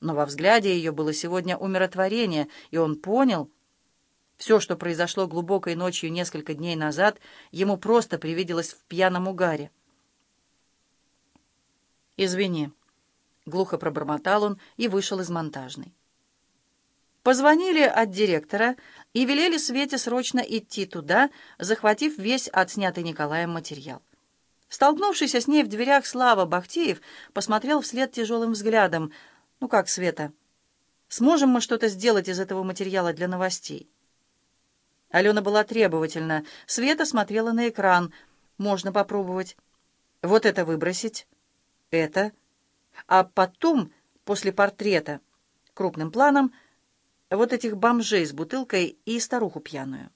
Но во взгляде ее было сегодня умиротворение, и он понял... Все, что произошло глубокой ночью несколько дней назад, ему просто привиделось в пьяном угаре. «Извини», — глухо пробормотал он и вышел из монтажной. Позвонили от директора и велели Свете срочно идти туда, захватив весь отснятый Николаем материал. Столкнувшийся с ней в дверях Слава Бахтеев посмотрел вслед тяжелым взглядом. «Ну как, Света, сможем мы что-то сделать из этого материала для новостей?» Алена была требовательна. Света смотрела на экран. «Можно попробовать. Вот это выбросить. Это. А потом, после портрета, крупным планом, вот этих бомжей с бутылкой и старуху пьяную».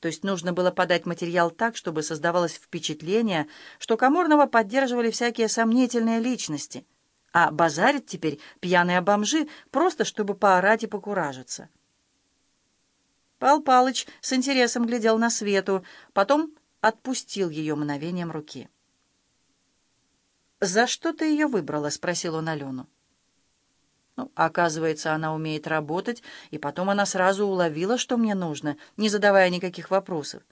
То есть нужно было подать материал так, чтобы создавалось впечатление, что Каморного поддерживали всякие сомнительные личности, а базарят теперь пьяные бомжи, просто чтобы поорать и покуражиться. Пал Палыч с интересом глядел на Свету, потом отпустил ее мгновением руки. «За что ты ее выбрала?» — спросил он Алену. Ну, оказывается, она умеет работать, и потом она сразу уловила, что мне нужно, не задавая никаких вопросов.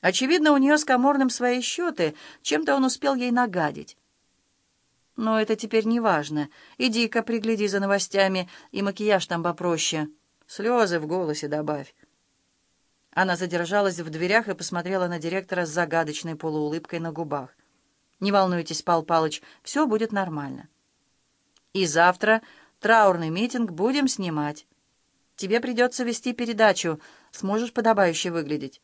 Очевидно, у нее с Каморным свои счеты, чем-то он успел ей нагадить. Но это теперь не важно. Иди-ка пригляди за новостями, и макияж там попроще. Слезы в голосе добавь. Она задержалась в дверях и посмотрела на директора с загадочной полуулыбкой на губах. «Не волнуйтесь, Пал Палыч, все будет нормально. И завтра траурный митинг будем снимать. Тебе придется вести передачу, сможешь подобающе выглядеть.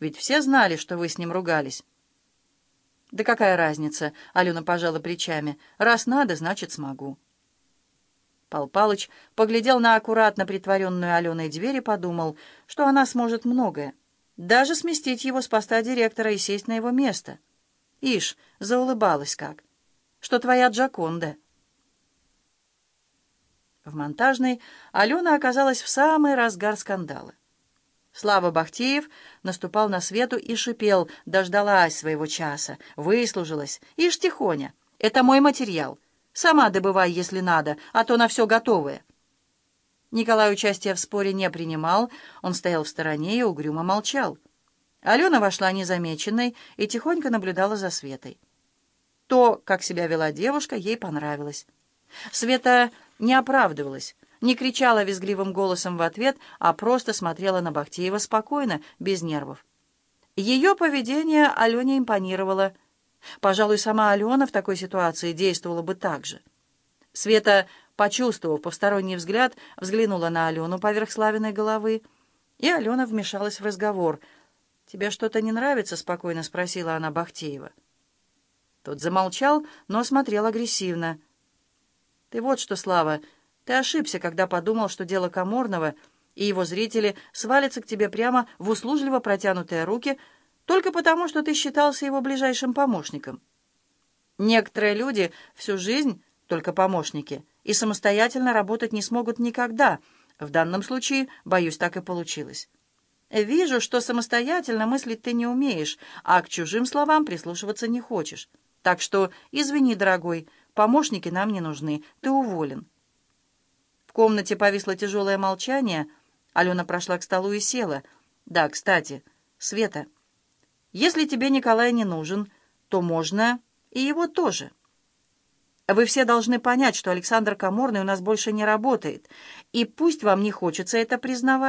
Ведь все знали, что вы с ним ругались». «Да какая разница?» — Алена пожала плечами. «Раз надо, значит, смогу». Пал Палыч поглядел на аккуратно притворенную Аленой дверь и подумал, что она сможет многое, даже сместить его с поста директора и сесть на его место. Ишь, заулыбалась как. Что твоя Джаконда? В монтажной Алена оказалась в самый разгар скандала. Слава Бахтеев наступал на свету и шипел, дождалась своего часа, выслужилась. Ишь, тихоня, это мой материал. Сама добывай, если надо, а то на все готовое». Николай участия в споре не принимал, он стоял в стороне и угрюмо молчал. Алена вошла незамеченной и тихонько наблюдала за Светой. То, как себя вела девушка, ей понравилось. Света не оправдывалась, не кричала визгливым голосом в ответ, а просто смотрела на Бахтеева спокойно, без нервов. Ее поведение Алене импонировало — Пожалуй, сама Алена в такой ситуации действовала бы так же. Света, почувствовав посторонний взгляд, взглянула на Алену поверх Славиной головы, и Алена вмешалась в разговор. «Тебе что-то не нравится?» — спокойно спросила она Бахтеева. Тот замолчал, но смотрел агрессивно. «Ты вот что, Слава, ты ошибся, когда подумал, что дело Каморного и его зрители свалятся к тебе прямо в услужливо протянутые руки — только потому, что ты считался его ближайшим помощником. Некоторые люди всю жизнь только помощники и самостоятельно работать не смогут никогда. В данном случае, боюсь, так и получилось. Вижу, что самостоятельно мыслить ты не умеешь, а к чужим словам прислушиваться не хочешь. Так что, извини, дорогой, помощники нам не нужны, ты уволен. Комнате повисло тяжелое молчание. Алена прошла к столу и села. Да, кстати, Света... Если тебе Николай не нужен, то можно и его тоже. Вы все должны понять, что Александр Каморный у нас больше не работает, и пусть вам не хочется это признавать,